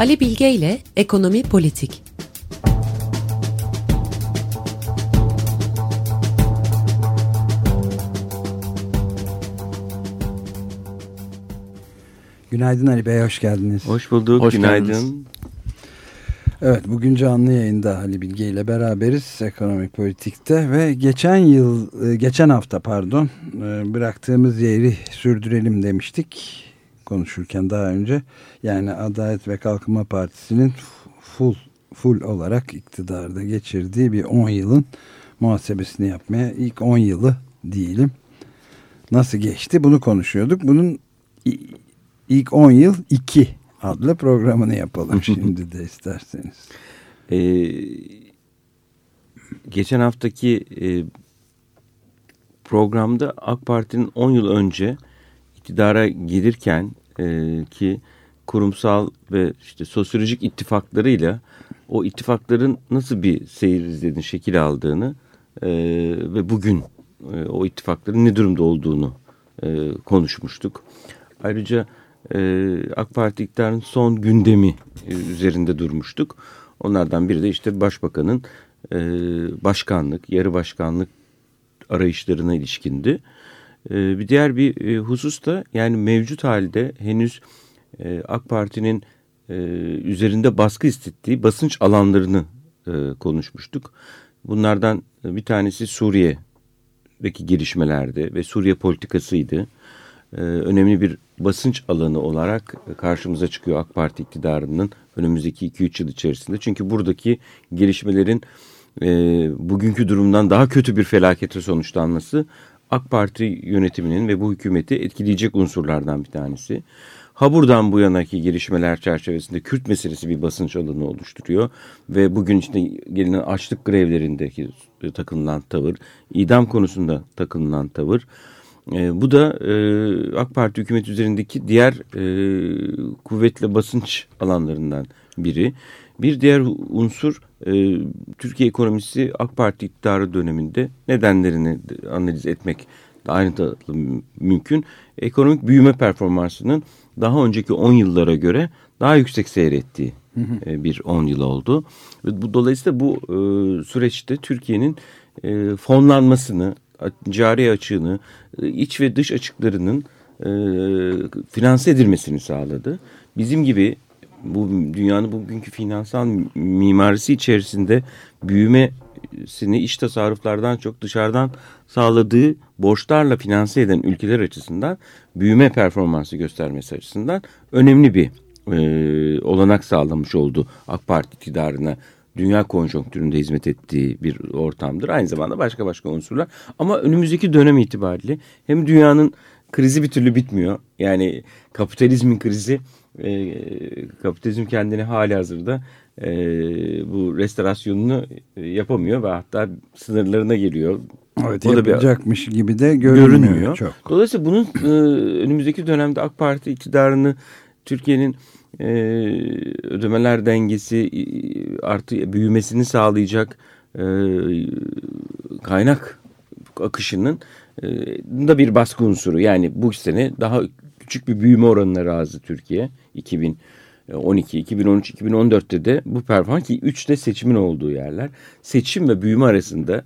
Ali Bilge ile Ekonomi Politik. Günaydın Ali Bey, hoş geldiniz. Hoş bulduk, hoş günaydın. Geldiniz. Evet, bugün canlı yayında Ali Bilge ile beraberiz Ekonomi Politik'te ve geçen yıl, e, geçen hafta pardon, e, bıraktığımız yeri sürdürelim demiştik konuşurken daha önce. Yani Adalet ve Kalkınma Partisi'nin full, full olarak iktidarda geçirdiği bir 10 yılın muhasebesini yapmaya ilk 10 yılı diyelim. Nasıl geçti bunu konuşuyorduk. Bunun ilk 10 yıl 2 adlı programını yapalım şimdi de isterseniz. Ee, geçen haftaki e, programda AK Parti'nin 10 yıl önce iktidara gelirken e, ki kurumsal ve işte sosyolojik ittifaklarıyla o ittifakların nasıl bir seyir izlediğini, şekil aldığını e, ve bugün e, o ittifakların ne durumda olduğunu e, konuşmuştuk. Ayrıca e, AK Parti iktidarının son gündemi e, üzerinde durmuştuk. Onlardan biri de işte başbakanın e, başkanlık, yarı başkanlık arayışlarına ilişkindi. E, bir diğer bir e, husus da yani mevcut halde henüz e, AK Parti'nin e, üzerinde baskı hissettiği basınç alanlarını konuşmuştuk. Bunlardan bir tanesi Suriye'deki gelişmelerde ve Suriye politikasıydı. Önemli bir basınç alanı olarak karşımıza çıkıyor AK Parti iktidarının önümüzdeki 2-3 yıl içerisinde. Çünkü buradaki gelişmelerin bugünkü durumdan daha kötü bir felakete sonuçlanması AK Parti yönetiminin ve bu hükümeti etkileyecek unsurlardan bir tanesi. Ha buradan bu yanaki gelişmeler çerçevesinde Kürt meselesi bir basınç alanı oluşturuyor. Ve bugün işte gelinen açlık grevlerindeki takınılan tavır, idam konusunda takınılan tavır, e, bu da e, AK Parti hükümeti üzerindeki diğer e, kuvvetli basınç alanlarından biri. Bir diğer unsur e, Türkiye ekonomisi AK Parti iktidarı döneminde nedenlerini analiz etmek da ayrıntılı mümkün. Ekonomik büyüme performansının daha önceki 10 yıllara göre daha yüksek seyrettiği e, bir 10 yıl oldu. Ve bu dolayısıyla bu e, süreçte Türkiye'nin e, fonlanmasını cari açığını, e, iç ve dış açıklarının e, finanse edilmesini sağladı. Bizim gibi bu dünyanın bugünkü finansal mimarisi içerisinde büyümesini iç tasarruflardan çok dışarıdan sağladığı borçlarla finanse eden ülkeler açısından büyüme performansı göstermesi açısından önemli bir e, olanak sağlamış oldu AK Parti iktidarına dünya konjonktüründe hizmet ettiği bir ortamdır. Aynı zamanda başka başka unsurlar. Ama önümüzdeki dönem itibariyle hem dünyanın krizi bir türlü bitmiyor. Yani kapitalizmin krizi, e, kapitalizm kendini hali hazırda e, bu restorasyonunu e, yapamıyor ve hatta sınırlarına geliyor. Evet o yapacakmış bir, gibi de görünmüyor, görünmüyor. çok. Dolayısıyla bunun e, önümüzdeki dönemde AK Parti iktidarını Türkiye'nin e, ödemeler dengesi artı büyümesini sağlayacak e, kaynak akışının e, da bir baskı unsuru. Yani bu sene daha küçük bir büyüme oranına razı Türkiye 2012, 2013, 2014'te de bu performans ki 3'te seçimin olduğu yerler. Seçim ve büyüme arasında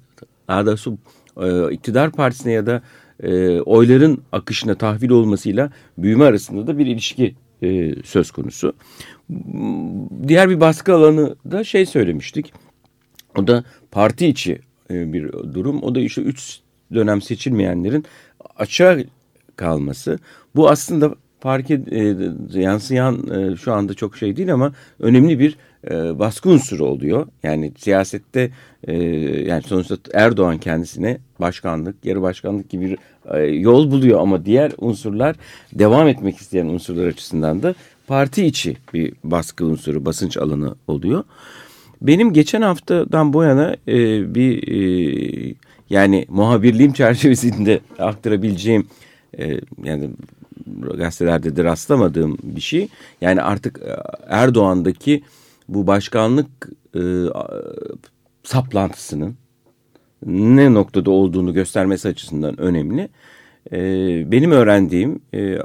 daha doğrusu e, iktidar partisine ya da e, oyların akışına tahvil olmasıyla büyüme arasında da bir ilişki e, söz konusu. Diğer bir baskı alanı da şey söylemiştik. O da parti içi e, bir durum. O da işte üç dönem seçilmeyenlerin açığa kalması. Bu aslında fark ed, e, yansıyan e, şu anda çok şey değil ama önemli bir e, baskı unsuru oluyor. Yani siyasette e, yani sonuçta Erdoğan kendisine başkanlık, yarı başkanlık gibi bir e, yol buluyor ama diğer unsurlar devam etmek isteyen unsurlar açısından da parti içi bir baskı unsuru, basınç alanı oluyor. Benim geçen haftadan bu yana e, bir e, yani muhabirliğim çerçevesinde aktarabileceğim e, yani gazetelerde de rastlamadığım bir şey. Yani artık e, Erdoğan'daki bu başkanlık e, saplantısının ne noktada olduğunu göstermesi açısından önemli. e, benim öğrendiğim e,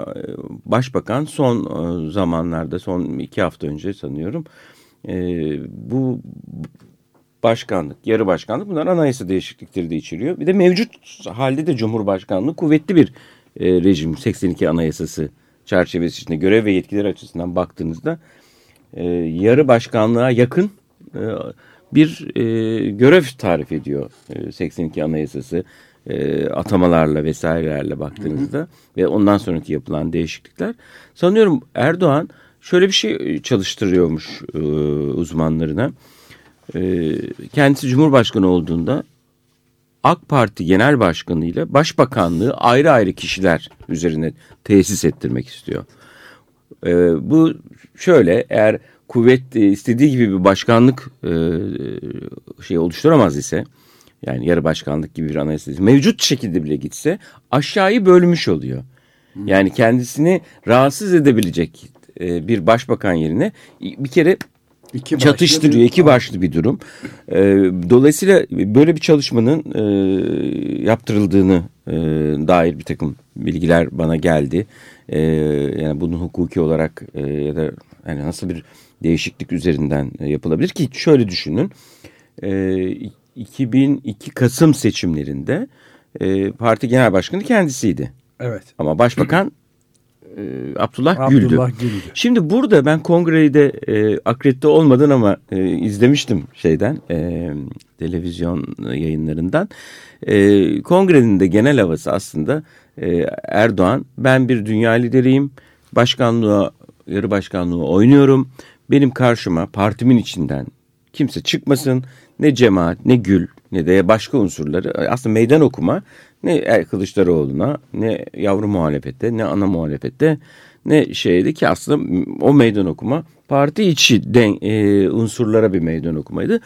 başbakan son e, zamanlarda son iki hafta önce sanıyorum e, bu başkanlık, yarı başkanlık bunlar anayasa değişiklikleri de içeriyor. Bir de mevcut halde de Cumhurbaşkanlığı kuvvetli bir e, rejim 82 anayasası çerçevesi içinde görev ve yetkileri açısından baktığınızda e, yarı başkanlığa yakın e, bir e, görev tarif ediyor e, 82 anayasası e, atamalarla vesairelerle baktığınızda hı hı. ve ondan sonraki yapılan değişiklikler sanıyorum Erdoğan şöyle bir şey çalıştırıyormuş e, uzmanlarına. E, kendisi Cumhurbaşkanı olduğunda AK Parti Genel Başkanı ile Başbakanlığı ayrı ayrı kişiler üzerine tesis ettirmek istiyor. E, bu şöyle eğer kuvvet istediği gibi bir başkanlık e, şey oluşturamaz ise yani yarı başkanlık gibi bir anayasa mevcut şekilde bile gitse aşağıyı bölmüş oluyor. Yani kendisini rahatsız edebilecek e, bir başbakan yerine bir kere İki çatıştırıyor. Bir, iki başlı bir durum. E, dolayısıyla böyle bir çalışmanın e, yaptırıldığını e, dair bir takım bilgiler bana geldi. E, yani bunun hukuki olarak e, ya da yani nasıl bir değişiklik üzerinden e, yapılabilir ki şöyle düşünün. E, 2002 Kasım seçimlerinde e, parti genel başkanı kendisiydi. Evet. Ama başbakan e, Abdullah, Gül'dü. Abdullah Gül'dü. Şimdi burada ben kongrede e, akredite olmadan ama e, izlemiştim şeyden e, televizyon yayınlarından. E, kongrenin de genel havası aslında e, Erdoğan ben bir dünya lideriyim. Başkanlığa, yarı başkanlığı oynuyorum. Benim karşıma partimin içinden kimse çıkmasın. Ne cemaat, ne gül, ne de başka unsurları aslında meydan okuma ne Kılıçdaroğlu'na ne yavru muhalefette ne ana muhalefette ne şeydi ki aslında o meydan okuma parti içi den, e, unsurlara bir meydan okumaydı.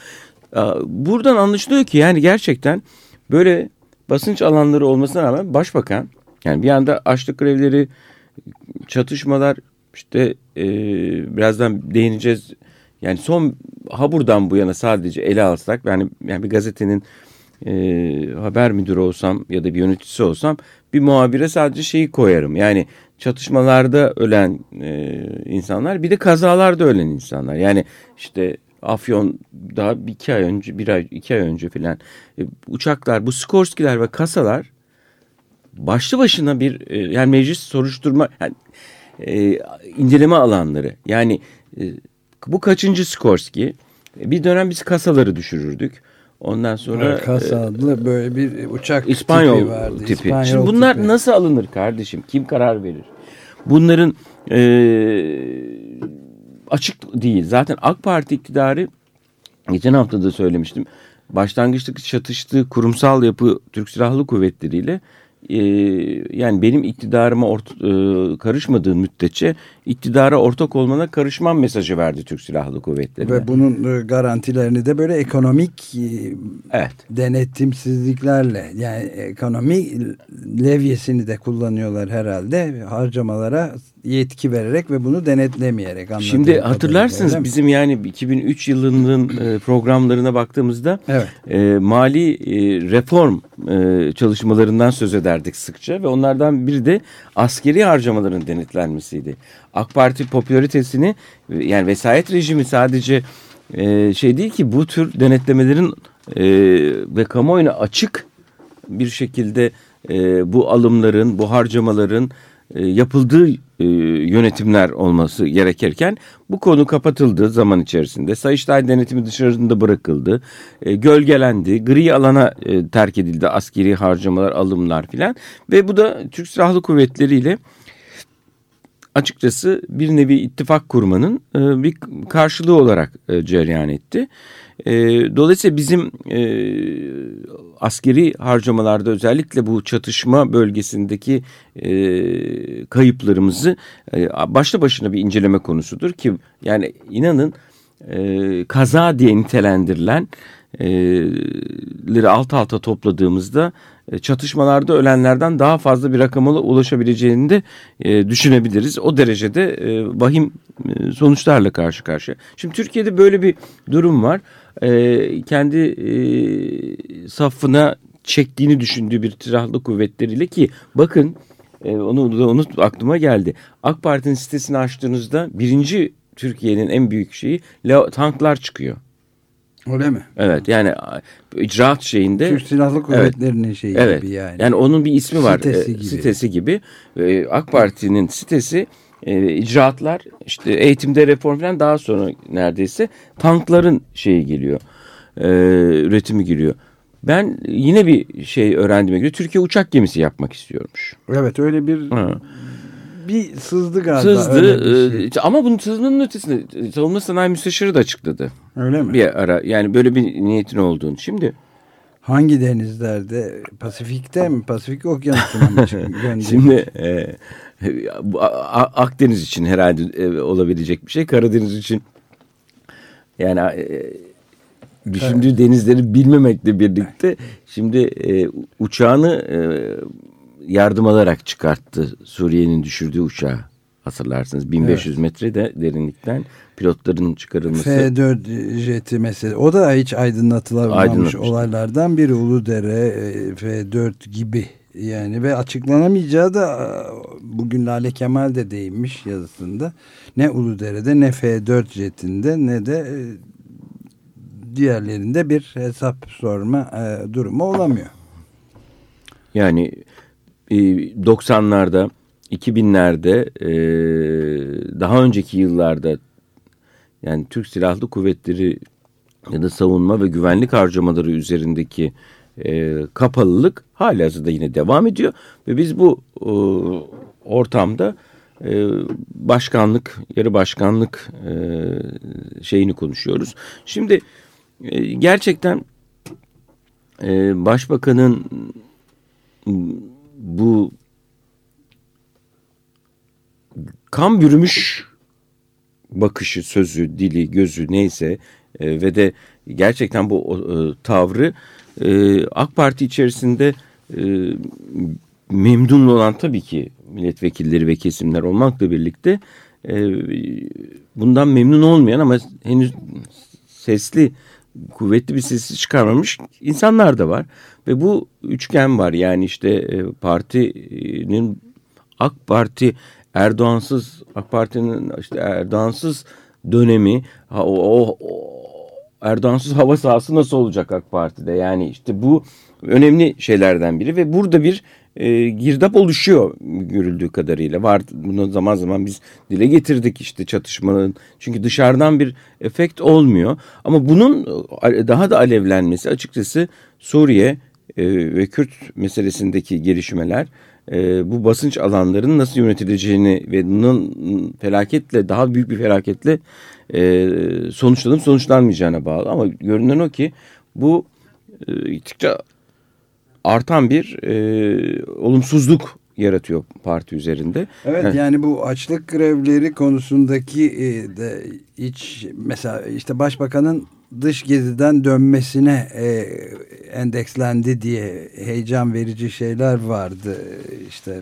Buradan anlaşılıyor ki yani gerçekten böyle basınç alanları olmasına rağmen başbakan yani bir anda açlık grevleri çatışmalar işte e, birazdan değineceğiz yani son Habur'dan bu yana sadece ele alsak yani, yani bir gazetenin e, haber müdürü olsam ya da bir yöneticisi olsam bir muhabire sadece şeyi koyarım. Yani çatışmalarda ölen e, insanlar bir de kazalarda ölen insanlar. Yani işte Afyon daha bir iki ay önce bir ay iki ay önce filan e, uçaklar bu Skorskiler ve kasalar başlı başına bir e, yani meclis soruşturma yani, e, inceleme alanları yani e, bu kaçıncı Skorski bir dönem biz kasaları düşürürdük Ondan sonra evet, kasa adlı böyle bir uçak İspanyol tipi vardı. Tipi. İspanyol Şimdi bunlar tipi. nasıl alınır kardeşim? Kim karar verir? Bunların e, açık değil. Zaten AK Parti iktidarı geçen hafta da söylemiştim. Başlangıçtaki çatıştığı kurumsal yapı Türk Silahlı Kuvvetleri ile e, yani benim iktidarıma ort, e, karışmadığın müddetçe iktidara ortak olmana karışmam mesajı verdi Türk Silahlı Kuvvetleri. Ve bunun e, garantilerini de böyle ekonomik e, evet. denetimsizliklerle yani ekonomi levyesini de kullanıyorlar herhalde harcamalara yetki vererek ve bunu denetlemeyerek. Şimdi hatırlarsınız bizim yani 2003 yılının e, programlarına baktığımızda evet. e, mali e, reform e, çalışmalarından söz ederdik sıkça ve onlardan biri de askeri harcamaların denetlenmesiydi. AK Parti popülaritesini yani vesayet rejimi sadece e, şey değil ki bu tür denetlemelerin e, ve kamuoyuna açık bir şekilde e, bu alımların, bu harcamaların e, yapıldığı e, yönetimler olması gerekirken bu konu kapatıldı zaman içerisinde. Sayıştay denetimi dışarında bırakıldı. E, gölgelendi. Gri alana e, terk edildi askeri harcamalar, alımlar filan. Ve bu da Türk Silahlı Kuvvetleri ile açıkçası bir nevi ittifak kurmanın e, bir karşılığı olarak e, cereyan etti. E, dolayısıyla bizim e, askeri harcamalarda özellikle bu çatışma bölgesindeki e, kayıplarımızı e, başlı başına bir inceleme konusudur ki yani inanın e, kaza diye nitelendirilen leri alt alta topladığımızda e, çatışmalarda ölenlerden daha fazla bir rakama ulaşabileceğini de e, düşünebiliriz. O derecede e, vahim e, sonuçlarla karşı karşıya. Şimdi Türkiye'de böyle bir durum var. E, kendi e, safına çektiğini düşündüğü bir silahlı kuvvetleriyle ki bakın e, onu da onu aklıma geldi. AK Parti'nin sitesini açtığınızda birinci Türkiye'nin en büyük şeyi tanklar çıkıyor. Öyle mi? Evet yani icraat şeyinde. Türk Silahlı Kuvvetleri'nin evet, şeyi evet, gibi yani. Yani onun bir ismi var. Sitesi e, gibi. Sitesi gibi. AK Parti'nin sitesi e, icraatlar işte eğitimde reform falan daha sonra neredeyse tankların şeyi geliyor. E, üretimi giriyor. Ben yine bir şey öğrendiğime göre Türkiye uçak gemisi yapmak istiyormuş. Evet öyle bir ha. bir sızdı galiba. Sızdı şey. ama bunun sızmanın ötesinde savunma sanayi müsteşarı da açıkladı. Öyle mi? Bir ara yani böyle bir niyetin olduğunu. Şimdi hangi denizlerde? Pasifik'te mi? Pasifik Okyanusu'na mı Şimdi e, Akdeniz için herhalde e, olabilecek bir şey. Karadeniz için yani e, düşündüğü evet. denizleri bilmemekle birlikte şimdi e, uçağını e, yardım alarak çıkarttı Suriye'nin düşürdüğü uçağı hatırlarsınız 1500 evet. metre de derinlikten pilotların çıkarılması. F4 jeti mesela o da hiç aydınlatılamamış olaylardan biri Uludere e, F4 gibi yani ve açıklanamayacağı da e, bugün Lale Kemal de değinmiş yazısında ne Uludere'de ne F4 jetinde ne de e, diğerlerinde bir hesap sorma durumu olamıyor. Yani 90'larda 2000'lerde daha önceki yıllarda yani Türk Silahlı Kuvvetleri ya da savunma ve güvenlik harcamaları üzerindeki e, kapalılık hala da yine devam ediyor ve biz bu e, ortamda e, başkanlık, yarı başkanlık e, şeyini konuşuyoruz. Şimdi e, gerçekten e, başbakanın bu kan bürümüş bakışı, sözü, dili, gözü neyse e, ve de gerçekten bu e, tavrı e, AK Parti içerisinde e, memnun olan tabii ki milletvekilleri ve kesimler olmakla birlikte e, bundan memnun olmayan ama henüz sesli kuvvetli bir sesi çıkarmamış insanlar da var. Ve bu üçgen var. Yani işte e, partinin AK Parti Erdoğansız AK Parti'nin işte Erdoğansız dönemi o, o, o Erdoğansız hava sahası nasıl olacak AK Parti'de? Yani işte bu önemli şeylerden biri ve burada bir e, girdap oluşuyor görüldüğü kadarıyla. Var bunu zaman zaman biz dile getirdik işte çatışmanın. Çünkü dışarıdan bir efekt olmuyor. Ama bunun daha da alevlenmesi açıkçası Suriye e, ve Kürt meselesindeki gelişmeler e, bu basınç alanlarının nasıl yönetileceğini ve bunun felaketle daha büyük bir felaketle e, sonuçlanıp sonuçlanmayacağına bağlı. Ama görünen o ki bu e, gittikçe artan bir e, olumsuzluk yaratıyor parti üzerinde. Evet yani, yani bu açlık grevleri konusundaki e, de iç mesela işte başbakanın dış geziden dönmesine e, endekslendi diye heyecan verici şeyler vardı. İşte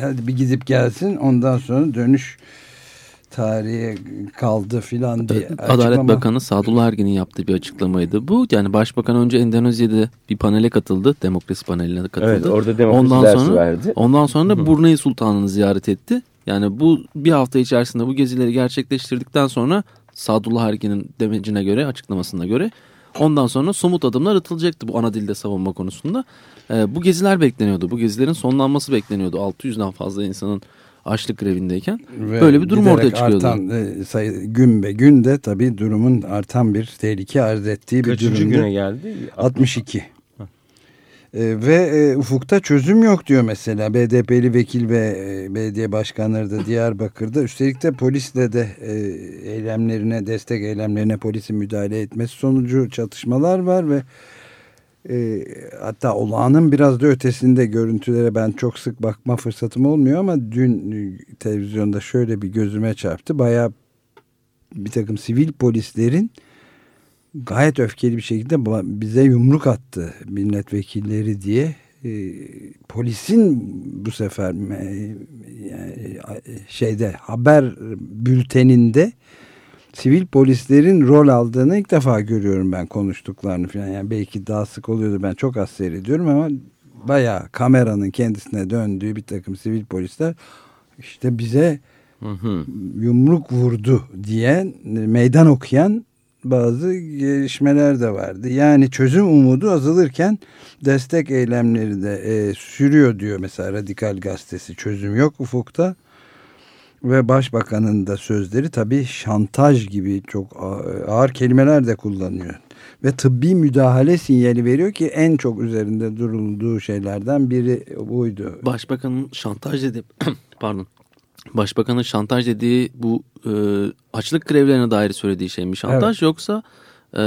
hadi bir gidip gelsin ondan sonra dönüş tarihe kaldı filan diye. Adalet Açıklama... Bakanı Sadullah Ergin'in yaptığı bir açıklamaydı bu. Yani başbakan önce Endonezya'da bir panele katıldı. Demokrasi paneline katıldı. Evet orada demokrasi ondan dersi sonra, verdi. Ondan sonra da Brunei Sultanı'nı ziyaret etti. Yani bu bir hafta içerisinde bu gezileri gerçekleştirdikten sonra Sadullah Ergin'in demecine göre açıklamasına göre ondan sonra somut adımlar atılacaktı bu ana dilde savunma konusunda. Ee, bu geziler bekleniyordu. Bu gezilerin sonlanması bekleniyordu. 600'den fazla insanın açlık grevindeyken Ve böyle bir durum ortaya çıkıyordu. Artan, e, sayı, gün be gün de tabii durumun artan bir tehlike arz ettiği bir Kaçıncı durumda. güne geldi? 62. E, ve e, ufukta çözüm yok diyor mesela BDP'li vekil ve e, belediye başkanları da Diyarbakır'da. Üstelik de polisle de e, eylemlerine destek eylemlerine polisin müdahale etmesi sonucu çatışmalar var ve e, hatta olağanın biraz da ötesinde görüntülere ben çok sık bakma fırsatım olmuyor ama dün e, televizyonda şöyle bir gözüme çarptı. Baya bir takım sivil polislerin gayet öfkeli bir şekilde bize yumruk attı milletvekilleri diye. E, polisin bu sefer e, şeyde haber bülteninde sivil polislerin rol aldığını ilk defa görüyorum ben konuştuklarını falan. Yani belki daha sık oluyordu ben çok az seyrediyorum ama bayağı kameranın kendisine döndüğü bir takım sivil polisler işte bize Hı hı. yumruk vurdu diyen meydan okuyan bazı gelişmeler de vardı. Yani çözüm umudu azalırken destek eylemleri de e, sürüyor diyor mesela Radikal Gazetesi. Çözüm yok ufukta. Ve başbakanın da sözleri tabii şantaj gibi çok ağır kelimeler de kullanıyor. Ve tıbbi müdahale sinyali veriyor ki en çok üzerinde durulduğu şeylerden biri buydu. Başbakanın şantaj dedi pardon Başbakanın şantaj dediği bu e, açlık grevlerine dair söylediği şey mi şantaj evet. yoksa e,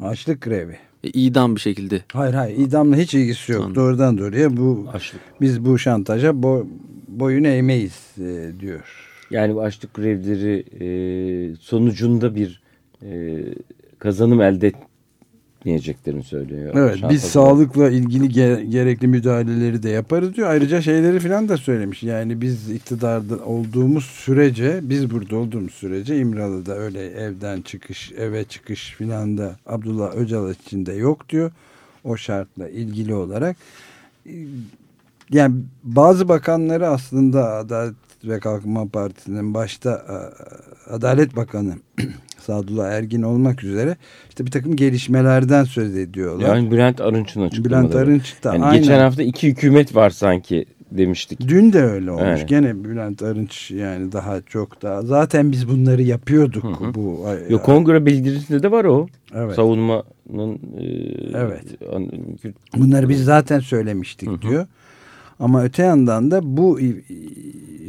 açlık grevi e, idam bir şekilde? Hayır hayır idamla hiç ilgisi yok Anladım. doğrudan doğruya bu açlık. biz bu şantaja bo, boyun eğmeyiz e, diyor. Yani bu açlık grevleri e, sonucunda bir e, kazanım elde etmeyeceklerini söylüyor. Evet biz sağlıkla ilgili ge gerekli müdahaleleri de yaparız diyor. Ayrıca şeyleri falan da söylemiş. Yani biz iktidarda olduğumuz sürece biz burada olduğumuz sürece İmralı'da öyle evden çıkış eve çıkış filan da Abdullah Öcalan için de yok diyor. O şartla ilgili olarak. Yani bazı bakanları aslında Adalet ve Kalkınma Partisi'nin başta Adalet Bakanı Sadullah Ergin olmak üzere işte bir takım gelişmelerden söz ediyorlar. Yani Bülent Arınç'ın açıklamaları. Bülent Arınç da yani Geçen hafta iki hükümet var sanki demiştik. Dün de öyle olmuş. Evet. Gene Bülent Arınç yani daha çok daha. Zaten biz bunları yapıyorduk. Hı hı. bu. Yo, kongre bildirisinde de var o. Evet. Savunmanın. E, evet. An, bunları biz zaten söylemiştik hı hı. diyor. Ama öte yandan da bu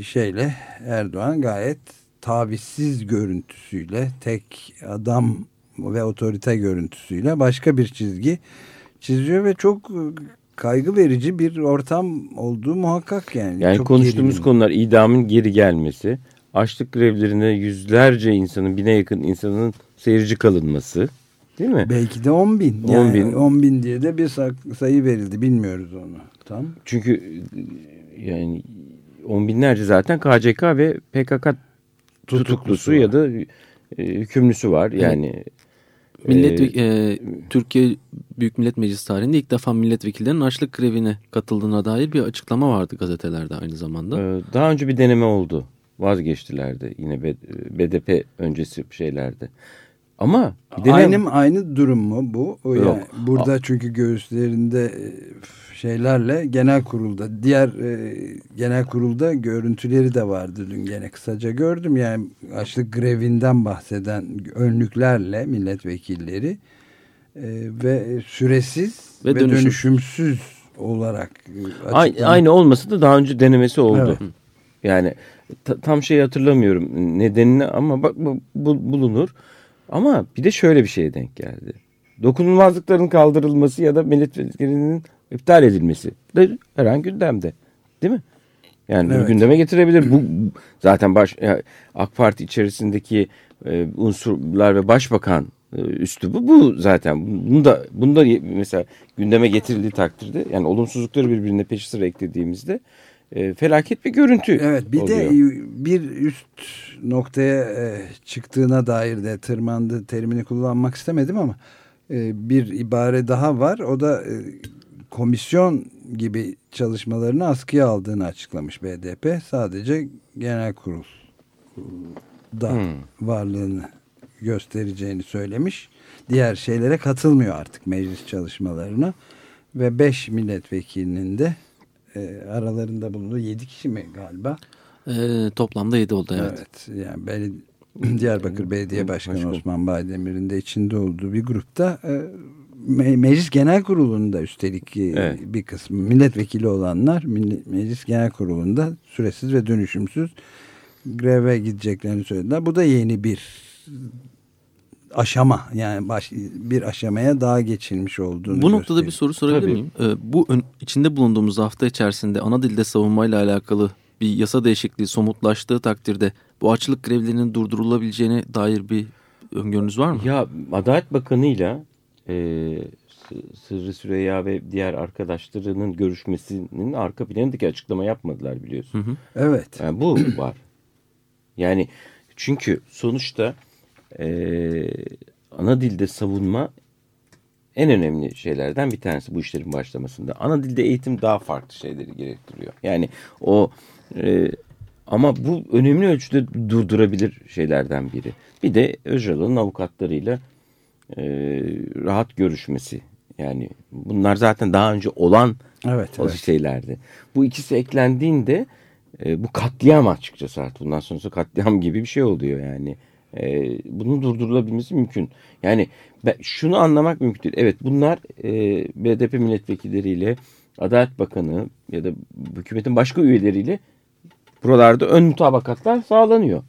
şeyle Erdoğan gayet tavizsiz görüntüsüyle tek adam ve otorite görüntüsüyle başka bir çizgi çiziyor ve çok kaygı verici bir ortam olduğu muhakkak yani. Yani çok konuştuğumuz gerilim. konular idamın geri gelmesi, açlık grevlerine yüzlerce insanın, bine yakın insanın seyirci kalınması değil mi? Belki de 10 bin. 10 yani bin. 10 bin diye de bir sayı verildi bilmiyoruz onu. Tam. Çünkü yani on binlerce zaten KCK ve PKK tutuklusu ya da e, hükümlüsü var. Yani Millet, e, e, Türkiye Büyük Millet Meclisi tarihinde ilk defa milletvekillerinin açlık grevine katıldığına dair bir açıklama vardı gazetelerde aynı zamanda. E, daha önce bir deneme oldu. Vazgeçtiler de yine BDP öncesi şeylerde. Ama aynı aynı durum mu bu? O Yok. Yani burada çünkü göğüslerinde e, şeylerle genel kurulda diğer e, genel kurulda görüntüleri de vardı dün gene kısaca gördüm yani açlık grevinden bahseden önlüklerle milletvekilleri e, ve süresiz ve, ve dönüşüm. dönüşümsüz olarak e, açıklandı. aynı olması da daha önce denemesi oldu. Evet. Yani tam şey hatırlamıyorum nedenini ama bak bu, bu bulunur. Ama bir de şöyle bir şeye denk geldi. Dokunulmazlıkların kaldırılması ya da milletvekillerinin iptal edilmesi de her an gündemde. Değil mi? Yani evet. gündeme getirebilir. Bu zaten baş AK Parti içerisindeki e, unsurlar ve başbakan e, üslubu bu zaten. Bunu da bunu da mesela gündeme getirildiği takdirde yani olumsuzlukları birbirine peşi sıra eklediğimizde e, felaket bir görüntü Evet bir oluyor. de bir üst noktaya e, çıktığına dair de tırmandı terimini kullanmak istemedim ama e, bir ibare daha var. O da e, komisyon gibi çalışmalarını askıya aldığını açıklamış BDP. Sadece genel kurul da hmm. varlığını göstereceğini söylemiş. Diğer şeylere katılmıyor artık meclis çalışmalarına. Ve 5 milletvekilinin de e, aralarında bulunduğu 7 kişi mi galiba? E, toplamda 7 oldu evet. Evet yani bel Diyarbakır Belediye Başkanı Osman Baydemir'in de içinde olduğu bir grupta e, Meclis Genel Kurulu'nda üstelik e, evet. bir kısmı milletvekili olanlar Meclis Genel Kurulu'nda süresiz ve dönüşümsüz greve gideceklerini söylediler. Bu da yeni bir aşama yani baş, bir aşamaya daha geçilmiş olduğunu Bu noktada bir soru sorabilir Tabii. miyim? Ee, bu ön, içinde bulunduğumuz hafta içerisinde ana dilde savunmayla alakalı bir yasa değişikliği somutlaştığı takdirde bu açlık grevlerinin durdurulabileceğine dair bir öngörünüz var mı? Ya Adalet Bakanı ile Sırrı Süreyya ve diğer arkadaşlarının görüşmesinin arka planındaki açıklama yapmadılar biliyorsun. Hı hı. Evet. Yani bu var. Yani çünkü sonuçta e, ana dilde savunma en önemli şeylerden bir tanesi bu işlerin başlamasında. Ana dilde eğitim daha farklı şeyleri gerektiriyor. Yani o e, ama bu önemli ölçüde durdurabilir şeylerden biri. Bir de Öcalan'ın avukatlarıyla e, rahat görüşmesi. Yani bunlar zaten daha önce olan Evet, o evet. şeylerdi. Bu ikisi eklendiğinde e, bu katliam açıkçası artık. Bundan sonrası katliam gibi bir şey oluyor yani. E, bunun durdurulabilmesi mümkün. Yani ben, şunu anlamak mümkün değil. Evet bunlar e, BDP milletvekilleriyle Adalet Bakanı ya da hükümetin başka üyeleriyle buralarda ön mutabakatlar sağlanıyor.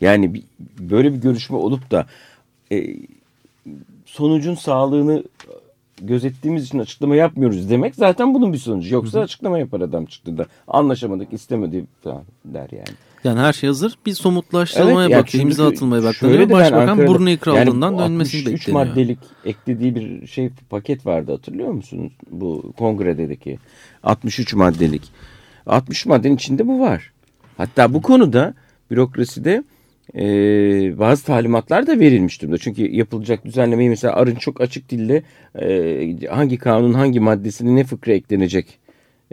Yani bir, böyle bir görüşme olup da e, sonucun sağlığını gözettiğimiz için açıklama yapmıyoruz demek zaten bunun bir sonucu. Yoksa açıklama yapar adam çıktığında anlaşamadık istemedi falan der yani. Yani her şey hazır. Bir somutlaştırmaya Evet, yani çünkü imza atılmaya ben Başbakan burnu krallığından yani dönmesini 63 bekleniyor. maddelik eklediği bir şey paket vardı hatırlıyor musunuz? Bu kongredeki 63 maddelik. 63 maddenin içinde bu var. Hatta bu konuda bürokraside e, bazı talimatlar da verilmiş durumda. Çünkü yapılacak düzenlemeyi mesela Arın çok açık dille e, hangi kanun hangi maddesine ne fıkra eklenecek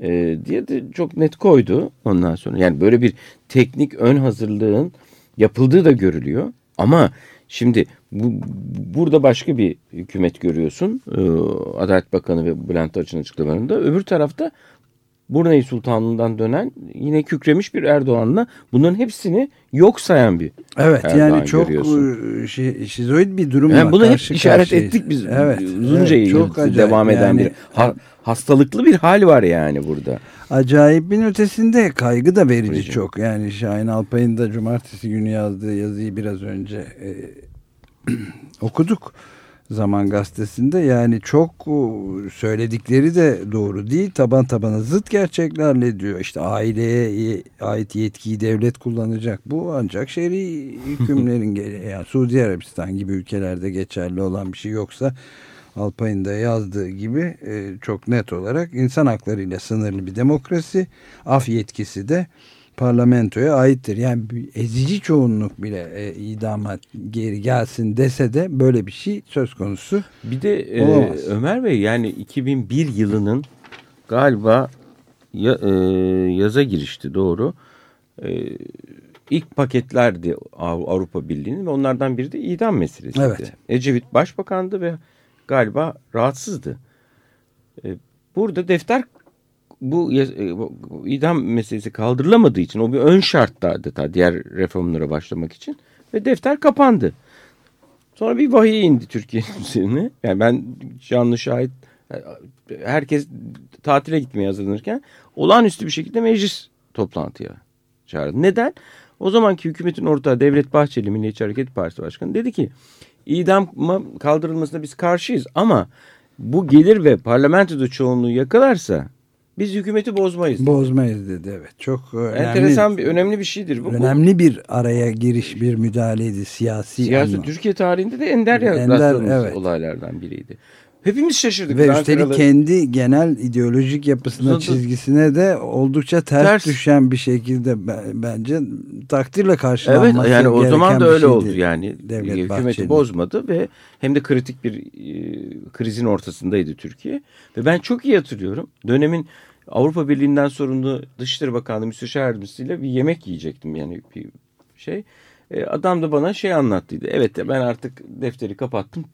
e, diye de çok net koydu ondan sonra. Yani böyle bir teknik ön hazırlığın yapıldığı da görülüyor. Ama şimdi bu, burada başka bir hükümet görüyorsun. E, Adalet Bakanı ve Bülent Arıç'ın açıklamalarında. Öbür tarafta Brunei Sultanlığından dönen yine kükremiş bir Erdoğan'la bunların hepsini yok sayan bir Evet Erdoğan yani çok e, şi- şizoid bir durum Yani var. bunu hep işaret karşıyayız. ettik biz Evet, uzunca evet, çok acayip. devam eden Yani bir ha- hastalıklı bir hal var yani burada. Acayibin ötesinde kaygı da verici Verici. çok. Yani Şahin Alpay'ın da cumartesi günü yazdığı yazıyı biraz önce e, okuduk. Zaman gazetesinde yani çok e, söyledikleri de doğru değil. Taban tabana zıt gerçeklerle diyor. İşte aileye ait yetkiyi devlet kullanacak. Bu ancak şer'i hükümlerin. Yani Suudi Arabistan gibi ülkelerde geçerli olan bir şey yoksa Alpay'ın da yazdığı gibi e, çok net olarak insan haklarıyla sınırlı bir demokrasi. Af yetkisi de parlamentoya aittir. Yani ezici çoğunluk bile e, idama geri gelsin dese de böyle bir şey söz konusu. Bir de e, Olamaz. Ömer Bey yani 2001 yılının galiba ya, e, yaza girişti doğru. E, ilk paketlerdi Av- Avrupa Birliği'nin ve onlardan biri de idam meselesiydi. Evet. Ecevit başbakandı ve galiba rahatsızdı. E, burada defter bu e, bu idam meselesi kaldırılamadığı için o bir ön şarttı adeta diğer reformlara başlamak için ve defter kapandı. Sonra bir vahiy indi Türkiye'nin üzerine. Yani ben canlı şahit herkes tatile gitmeye hazırlanırken olağanüstü bir şekilde meclis toplantıya çağırdı. Neden? O zamanki hükümetin ortağı Devlet Bahçeli Milliyetçi Hareket Partisi Başkanı dedi ki idama kaldırılmasına biz karşıyız ama bu gelir ve parlamentoda çoğunluğu yakalarsa biz hükümeti bozmayız. Bozmayız dedi evet. Çok önemli. Enteresan bir önemli bir şeydir bu. Önemli bir araya giriş bir müdahaleydi siyasi. Siyasi anlamda. Türkiye tarihinde de ender, Ender, evet. olaylardan biriydi. Hepimiz şaşırdık. Ve üstelik kendi genel ideolojik yapısına Zaten- çizgisine de oldukça ters, Ters. düşen bir şekilde be- bence takdirle karşılanması Evet yani o gereken zaman da öyle oldu yani. Devlet Hükümeti Bahçeli. bozmadı ve hem de kritik bir e, krizin ortasındaydı Türkiye. Ve ben çok iyi hatırlıyorum. Dönemin Avrupa Birliği'nden sorumlu Dışişleri Bakanlığı Müsteşar Yardımcısıyla bir yemek yiyecektim yani bir şey. E, adam da bana şey anlattıydı. Evet ben artık defteri kapattım.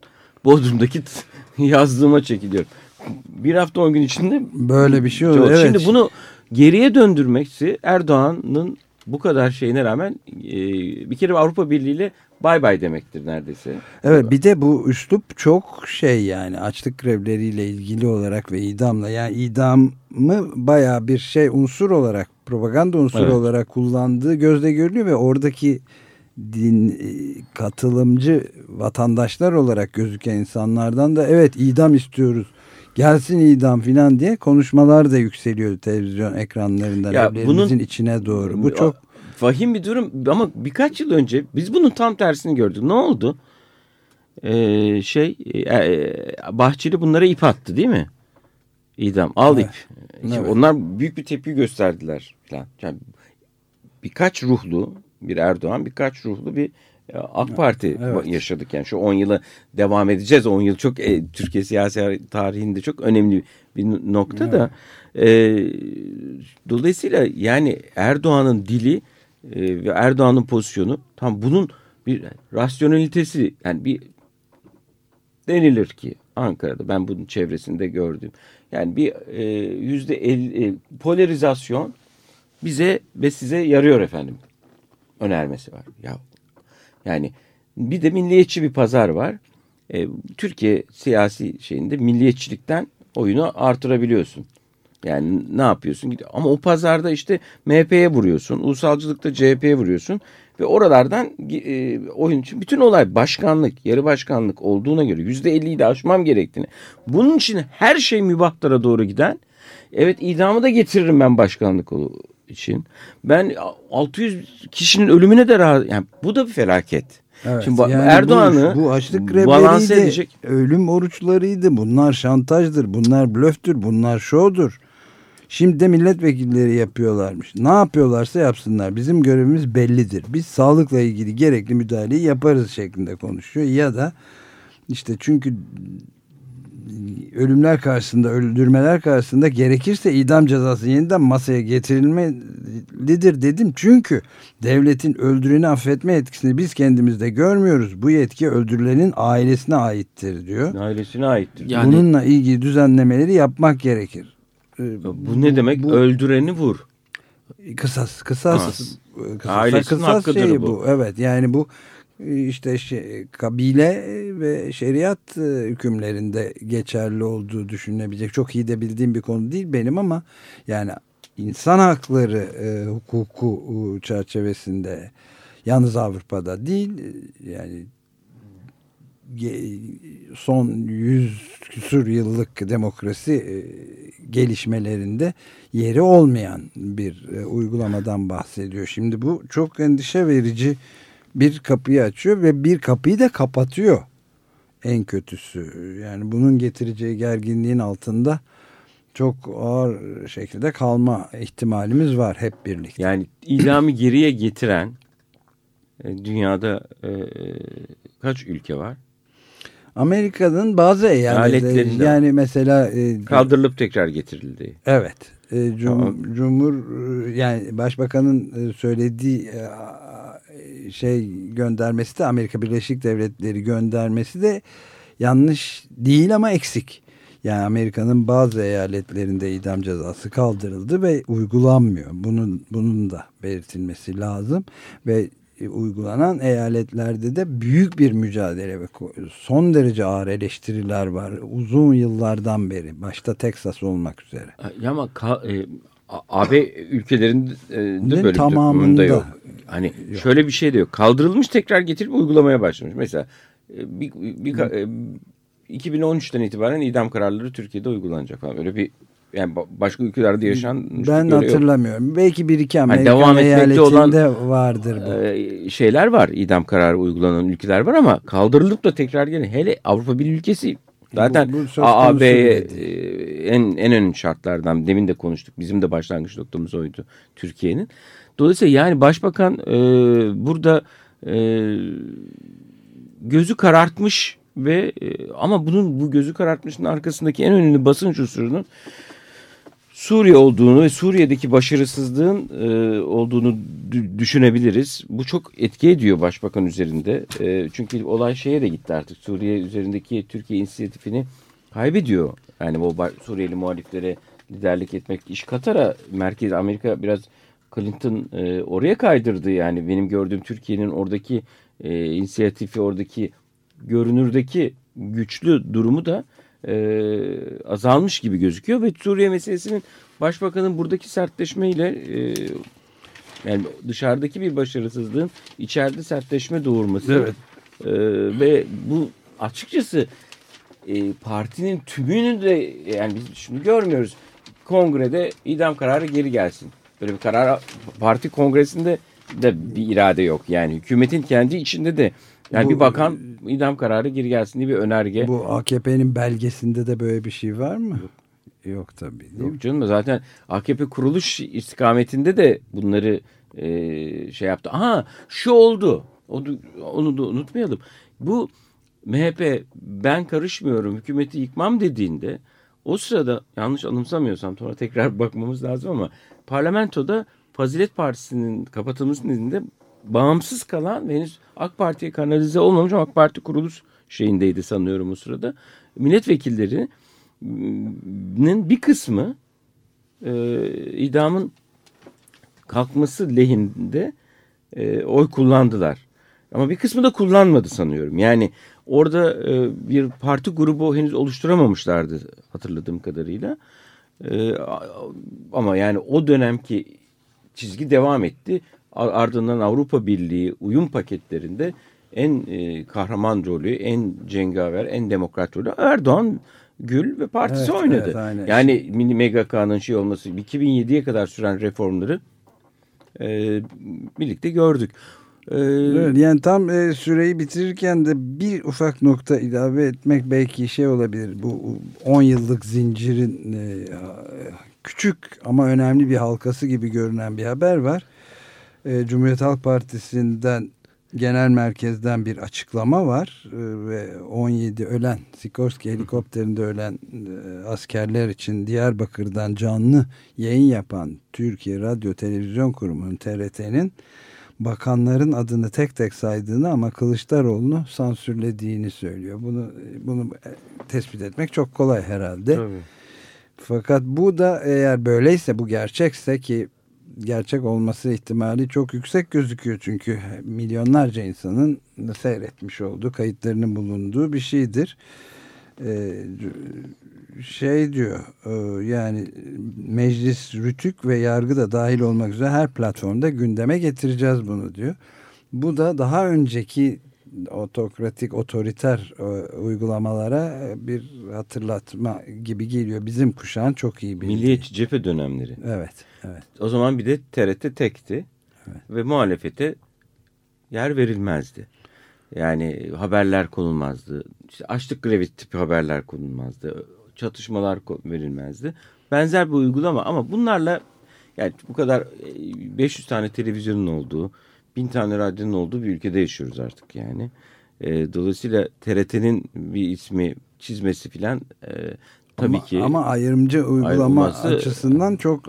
Bodrum'daki yazlığıma çekiliyorum. Bir hafta on gün içinde Böyle bir şey oldu. Evet. Şimdi bunu geriye döndürmeksi Erdoğan'ın bu kadar şeyine rağmen e, bir kere Avrupa Birliği ile bay bay demektir neredeyse. Evet bir de bu üslup çok şey yani açlık grevleriyle ilgili olarak ve idamla yani idamı baya bir şey unsur olarak propaganda unsuru Evet. olarak kullandığı gözle görülüyor ve oradaki din e, katılımcı vatandaşlar olarak gözüken insanlardan da evet idam istiyoruz gelsin idam filan diye konuşmalar da yükseliyor televizyon ekranlarından Ya evlerimizin bunun- içine doğru. Bu çok Vahim bir durum ama birkaç yıl önce biz bunun tam tersini gördük. Ne oldu? Ee, şey e, e, Bahçeli bunlara ip attı değil mi? İdam al Evet. ip. Şimdi Evet. Onlar büyük bir tepki gösterdiler falan. Yani birkaç ruhlu bir Erdoğan birkaç ruhlu bir AK Parti Evet. yaşadık yani şu 10 yılı devam edeceğiz. 10 yıl çok e, Türkiye siyasi tarihinde çok önemli bir nokta da. E, dolayısıyla yani Erdoğan'ın dili e, ve Erdoğan'ın pozisyonu tam bunun bir rasyonelitesi yani bir denilir ki Ankara'da ben bunun çevresinde gördüm. Yani bir e, yüzde elli e, polarizasyon bize ve size yarıyor efendim önermesi var. Ya yani bir de milliyetçi bir pazar var. E, Türkiye siyasi şeyinde milliyetçilikten oyunu artırabiliyorsun. Yani ne yapıyorsun? Ama o pazarda işte MHP'ye vuruyorsun. Ulusalcılıkta CHP'ye vuruyorsun. Ve oralardan e, oyun için bütün olay başkanlık, yarı başkanlık olduğuna göre yüzde elliyi de aşmam gerektiğini. Bunun için her şey mübahtara doğru giden. Evet idamı da getiririm ben başkanlık için. Ben 600 kişinin ölümüne de razı. Yani bu da bir felaket. Evet, Şimdi yani Erdoğan'ı bu, bu açlık balanse edecek. ölüm oruçlarıydı. Bunlar şantajdır, bunlar blöftür, bunlar şovdur. Şimdi de milletvekilleri yapıyorlarmış. Ne yapıyorlarsa yapsınlar. Bizim görevimiz bellidir. Biz sağlıkla ilgili gerekli müdahaleyi yaparız şeklinde konuşuyor. Ya da işte çünkü ölümler karşısında, öldürmeler karşısında gerekirse idam cezası yeniden masaya getirilmelidir dedim. Çünkü devletin öldüreni affetme yetkisini biz kendimizde görmüyoruz. Bu yetki öldürülenin ailesine aittir diyor. Ailesine aittir. Yani- Bununla ilgili düzenlemeleri yapmak gerekir. Ee, bu ne demek? bu- Öldüreni vur. Kısas, kısas, Ha. kısas, Ailesinin kısas hakkıdır şeyi bu. bu. Evet yani bu işte şey, kabile ve şeriat e, hükümlerinde geçerli olduğu düşünülebilecek. Çok iyi de bildiğim bir konu değil benim ama yani insan hakları e, hukuku e, çerçevesinde yalnız Avrupa'da değil e, yani son yüz küsur yıllık demokrasi e, gelişmelerinde yeri olmayan bir e, uygulamadan bahsediyor. Şimdi bu çok endişe verici bir kapıyı açıyor ve bir kapıyı da kapatıyor en kötüsü. Yani bunun getireceği gerginliğin altında çok ağır şekilde kalma ihtimalimiz var hep birlikte. Yani idamı geriye getiren e, dünyada e, kaç ülke var? Amerika'nın bazı eyaletleri Eyaletlerinde yani mesela e, Kaldırılıp tekrar getirildi. Evet. E, cum- Tamam. Cumhur e, yani başbakanın e, söylediği e, şey göndermesi de Amerika Birleşik Devletleri göndermesi de yanlış değil ama eksik. Yani Amerika'nın bazı eyaletlerinde idam cezası kaldırıldı ve uygulanmıyor. Bunun bunun da belirtilmesi lazım ve uygulanan eyaletlerde de büyük bir mücadele ve son derece ağır eleştiriler var. Uzun yıllardan beri başta Texas olmak üzere. Ya ama e, AB ülkelerinde e, böyle tamamında yok. Hani şöyle bir şey de yok. Kaldırılmış tekrar getirip uygulamaya başlamış. Mesela e, bir, bir, e, 2013'ten itibaren idam kararları Türkiye'de uygulanacak falan. Öyle bir yani ba- başka ülkelerde yaşanmış Ben böyle yok. hatırlamıyorum. Belki bir iki Amerikan devam etmekte eyaletinde olan- vardır bu. Şeyler var. idam kararı uygulanan ülkeler var ama kaldırılıp da tekrar gene hele Avrupa bir ülkesi zaten Bu- bu AAB'ye en en önemli şartlardan demin de konuştuk. Bizim de başlangıç noktamız oydu Türkiye'nin. Dolayısıyla yani başbakan e, burada e, gözü karartmış ve e, ama bunun bu gözü karartmışın arkasındaki en önemli basınç unsurunun Suriye olduğunu ve Suriye'deki başarısızlığın e, olduğunu dü- düşünebiliriz. Bu çok etki ediyor başbakan üzerinde. E, çünkü olay şeye de gitti artık. Suriye üzerindeki Türkiye inisiyatifini kaybediyor. Yani o Suriyeli muhaliflere liderlik etmek iş Katar'a merkez Amerika biraz Clinton e, oraya kaydırdı. Yani benim gördüğüm Türkiye'nin oradaki e, inisiyatifi oradaki görünürdeki güçlü durumu da e, azalmış gibi gözüküyor ve Suriye meselesinin başbakanın buradaki sertleşmeyle e, yani dışarıdaki bir başarısızlığın içeride sertleşme doğurması Evet. e, ve bu açıkçası e, partinin tümünü de yani biz şimdi görmüyoruz kongrede idam kararı geri gelsin. Böyle bir karar parti kongresinde de bir irade yok. Yani hükümetin kendi içinde de yani Bu- bir bakan idam kararı geri gelsin diye bir önerge. Bu AKP'nin belgesinde de böyle bir şey var mı? Yok, tabii. Yok canım zaten AKP kuruluş istikametinde de bunları e, şey yaptı. Aha şu oldu. Onu, onu da unutmayalım. Bu MHP ben karışmıyorum hükümeti yıkmam dediğinde o sırada yanlış anımsamıyorsam sonra tekrar bakmamız lazım ama parlamentoda Fazilet Partisi'nin kapatılması nedeniyle bağımsız kalan ve henüz AK Parti'ye kanalize olmamış AK Parti kuruluş şeyindeydi sanıyorum o sırada. Milletvekillerinin bir kısmı e, idamın kalkması lehinde e, oy kullandılar. Ama bir kısmı da kullanmadı sanıyorum. Yani orada e, bir parti grubu henüz oluşturamamışlardı hatırladığım kadarıyla. E, ama yani o dönemki çizgi devam etti. Ardından Avrupa Birliği uyum paketlerinde en e, kahraman rolü, en cengaver, en demokrat rolü Erdoğan, Gül ve partisi evet, oynadı. Evet, aynen. yani mini MGK'nın şey olması 2007'ye kadar süren reformları e, birlikte gördük. Ee, evet, yani tam e, süreyi bitirirken de bir ufak nokta ilave etmek belki şey olabilir. Bu 10 yıllık zincirin e, küçük ama önemli bir halkası gibi görünen bir haber var. E, Cumhuriyet Halk Partisi'nden genel merkezden bir açıklama var e, ve 17 ölen Sikorsky helikopterinde ölen e, askerler için Diyarbakır'dan canlı yayın yapan Türkiye Radyo Televizyon Kurumu'nun TRT'nin bakanların adını tek tek saydığını ama Kılıçdaroğlu'nu sansürlediğini söylüyor. Bunu bunu tespit etmek çok kolay herhalde. Tabii. Fakat bu da eğer böyleyse bu gerçekse ki gerçek olması ihtimali çok yüksek gözüküyor. Çünkü milyonlarca insanın seyretmiş olduğu, kayıtlarının bulunduğu bir şeydir. Ee, şey diyor e, yani meclis, rütük ve yargı da dahil olmak üzere her platformda gündeme getireceğiz bunu diyor. Bu da daha önceki otokratik, otoriter e, uygulamalara bir hatırlatma gibi geliyor. Bizim kuşağın çok iyi bildiği. Milliyetçi cephe dönemleri. Evet, evet. O zaman bir de TRT tekti evet. ve muhalefete yer verilmezdi. Yani haberler konulmazdı. İşte açlık grevi tipi haberler konulmazdı. Çatışmalar verilmezdi. Benzer bir uygulama ama bunlarla yani bu kadar 500 e, tane televizyonun olduğu, bin tane radyonun olduğu bir ülkede yaşıyoruz artık yani. E, dolayısıyla TRT'nin bir ismi çizmesi filan e, tabii ama, ki. Ama ayrımcı uygulama açısından çok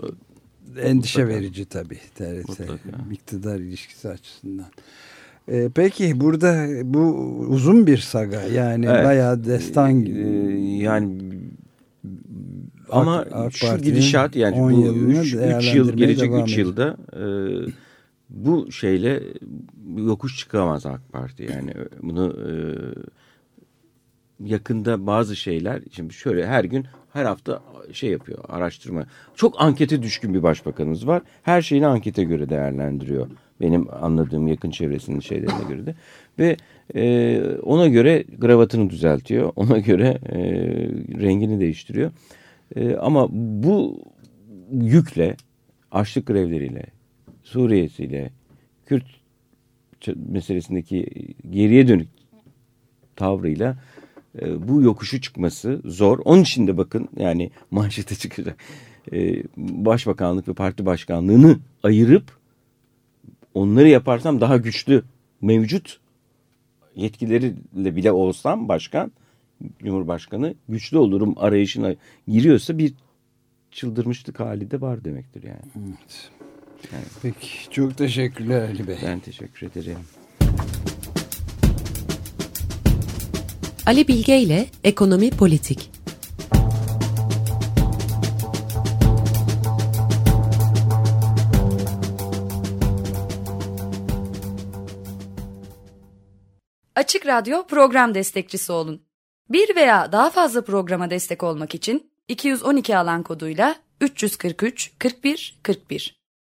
endişe mutlaka. verici tabii TRT. Mutlaka. İktidar ilişkisi açısından. Ee, peki burada bu uzun bir saga yani evet. bayağı destan gibi. Ee, yani ama AK şu gidişat yani bu 3 yıl gelecek 3 yılda e, bu şeyle yokuş çıkamaz AK Parti yani. Bunu e, yakında bazı şeyler şimdi şöyle her gün her hafta şey yapıyor araştırma. Çok ankete düşkün bir başbakanımız var. Her şeyini ankete göre değerlendiriyor. Benim anladığım yakın çevresinin şeylerine göre de. Ve e, ona göre gravatını düzeltiyor. Ona göre e, rengini değiştiriyor. E, ama bu yükle açlık grevleriyle Suriye'siyle Kürt meselesindeki geriye dönük tavrıyla e, bu yokuşu çıkması zor. Onun için de bakın yani manşete çıkacak. E, başbakanlık ve parti başkanlığını ayırıp onları yaparsam daha güçlü mevcut yetkileriyle bile olsam başkan, cumhurbaşkanı güçlü olurum arayışına giriyorsa bir çıldırmışlık hali de var demektir yani. Evet. Yani. Peki çok teşekkürler Ali Bey. Ben teşekkür ederim. Ali Bilge ile Ekonomi Politik. Açık Radyo program destekçisi olun. Bir veya daha fazla programa destek olmak için 212 alan koduyla 343 41 41